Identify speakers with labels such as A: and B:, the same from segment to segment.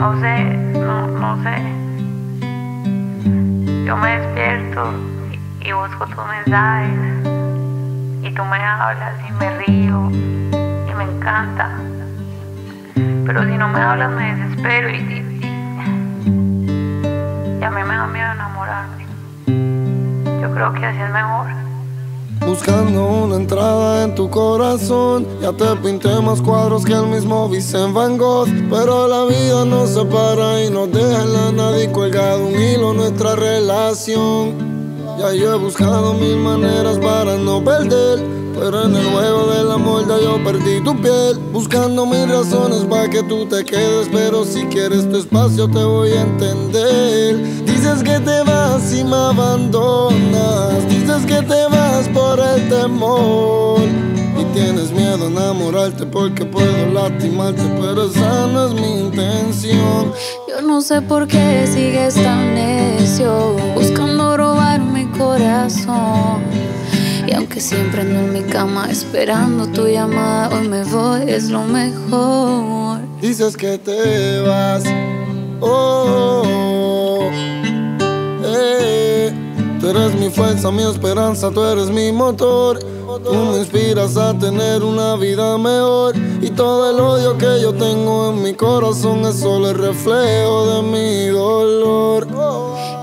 A: No sé, no, no sé. Yo me despierto y, busco tus mensajes. Y tú me hablas y me río y me encanta. Pero si no me hablas me desespero y, y a mí me da miedo enamorarme. Yo creo que así es mejor.
B: Buscando una entrada en tu corazón. Ya te pinté más cuadros que el mismo Vicente Van Gogh. Pero la vida nos separa y nos deja en la nada y colgado un hilo nuestra relación. Ya yo he buscado mil maneras para no perder. Pero en el juego del amor ya yo perdí tu piel. Buscando mil razones para que tú te quedes. Pero si quieres tu espacio te voy a entender. Dices que te vas y me abandonas Dices que te vas por el temor. Y tienes miedo a enamorarte porque puedo lastimarte Pero esa no es mi intención.
C: Yo no sé por qué sigues tan necio Buscando robar mi corazón. Y aunque siempre ando en mi cama esperando tu llamada, hoy me voy, es lo mejor.
B: Dices que te vas, oh, Tú eres mi fuerza, mi esperanza, tú eres mi motor. Tú me inspiras a tener una vida mejor. Y todo el odio que yo tengo en mi corazón es solo el reflejo de mi dolor.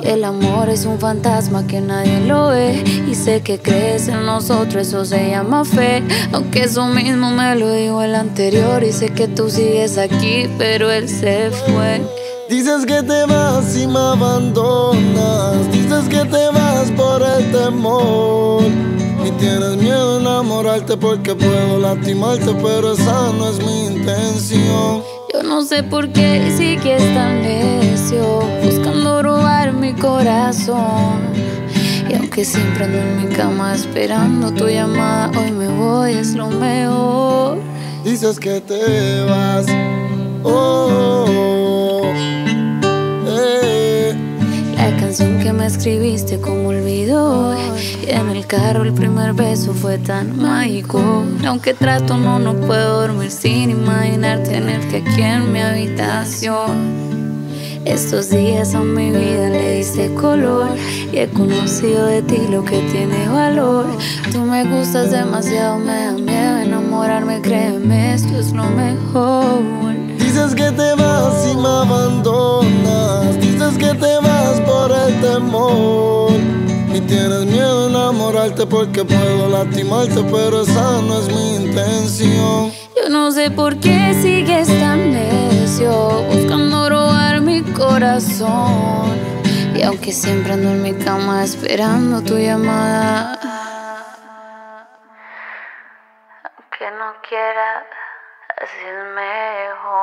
C: El amor es un fantasma que nadie lo ve. Y sé que crees en nosotros, eso se llama fe. Aunque eso mismo me lo dijo el anterior. Y sé que tú sigues aquí, pero él se fue.
B: Dices que te vas y me abandonas. Dices que te vas por el temor. Y tienes miedo a enamorarte porque puedo lastimarte, pero esa no es mi intención.
C: Yo no sé por qué sigues tan necio, buscando robar mi corazón. Y aunque siempre ando en mi cama esperando tu llamada, hoy me voy, es lo mejor.
B: Dices que te vas, oh, eh.
C: Escribiste como olvidó Y en el carro el primer beso fue tan mágico Aunque trato no, no puedo dormir sin imaginar tenerte aquí en mi habitación estos días a mi vida le diste color y he conocido de ti lo que tiene valor. Tú me gustas demasiado, me da miedo enamorarme, créeme, esto es lo mejor.
B: Dices que te vas y me abandonas. Dices que te vas temor. Y tienes miedo a enamorarte porque puedo lastimarte, pero esa no es mi intención.
C: Yo no sé por qué sigues tan necio, buscando robar mi corazón. Y aunque siempre ando en mi cama esperando tu llamada,
A: Aunque no quiera, así es mejor.